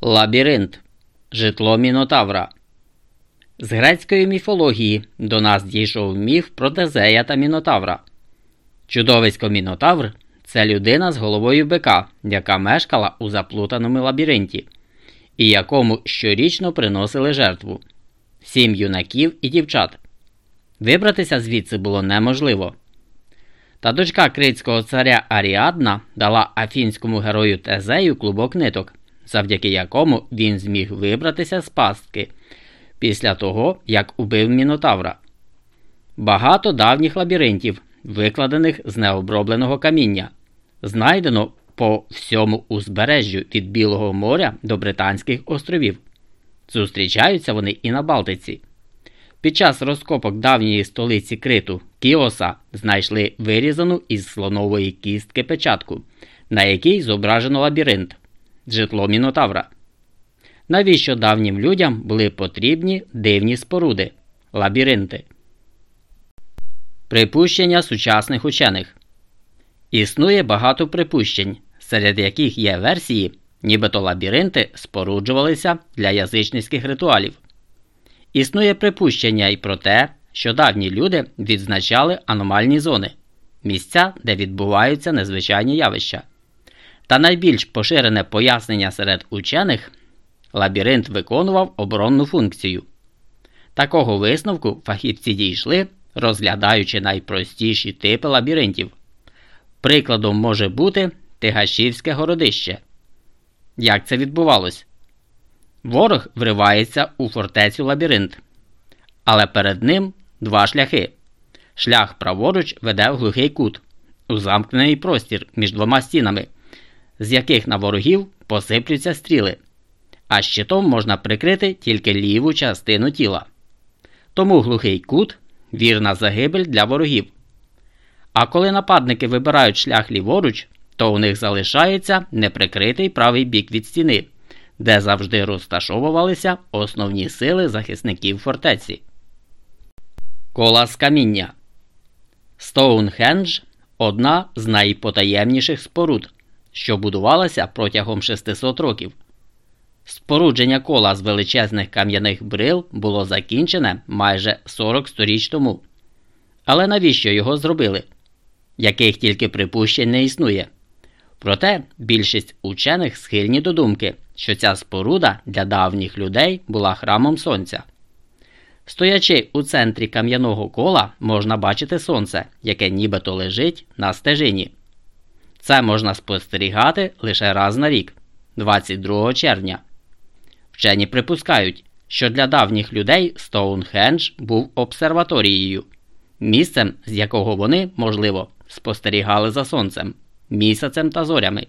Лабіринт житло Мінотавра. З грецької міфології до нас дійшов міф про Тезея та Мінотавра. Чудовисько Мінотавр це людина з головою бика, яка мешкала у заплутаному лабіринті, і якому щорічно приносили жертву сім юнаків і дівчат. Вибратися звідси було неможливо. Та дочка критського царя Аріадна дала афінському герою Тезею клубок ниток завдяки якому він зміг вибратися з пастки після того, як убив Мінотавра. Багато давніх лабіринтів, викладених з необробленого каміння, знайдено по всьому узбережжю від Білого моря до Британських островів. Зустрічаються вони і на Балтиці. Під час розкопок давньої столиці Криту Кіоса знайшли вирізану із слонової кістки печатку, на якій зображено лабіринт житло Мінотавра. Навіщо давнім людям були потрібні дивні споруди лабіринти? Припущення сучасних учених Існує багато припущень, серед яких є версії, нібито лабіринти споруджувалися для язичницьких ритуалів. Існує припущення і про те, що давні люди відзначали аномальні зони місця, де відбуваються незвичайні явища. Та найбільш поширене пояснення серед учених лабіринт виконував оборонну функцію. Такого висновку фахівці дійшли, розглядаючи найпростіші типи лабіринтів. Прикладом може бути Тигашівське городище. Як це відбувалось? Ворог вривається у фортецю лабіринт, але перед ним два шляхи. Шлях праворуч веде в глухий кут, у замкнений простір між двома стінами з яких на ворогів посиплються стріли, а щитом можна прикрити тільки ліву частину тіла. Тому глухий кут вірна загибель для ворогів. А коли нападники вибирають шлях ліворуч, то у них залишається неприкритий правий бік від стіни, де завжди розташовувалися основні сили захисників фортеці. Кола з каміння Стоунхендж одна з найпотаємніших споруд що будувалася протягом 600 років. Спорудження кола з величезних кам'яних брил було закінчене майже 40 сторіч тому. Але навіщо його зробили? Яких тільки припущень не існує. Проте більшість учених схильні до думки, що ця споруда для давніх людей була храмом сонця. Стоячи у центрі кам'яного кола, можна бачити сонце, яке нібито лежить на стежині. Це можна спостерігати лише раз на рік, 22 червня. Вчені припускають, що для давніх людей Стоунхендж був обсерваторією, місцем, з якого вони, можливо, спостерігали за сонцем, місяцем та зорями.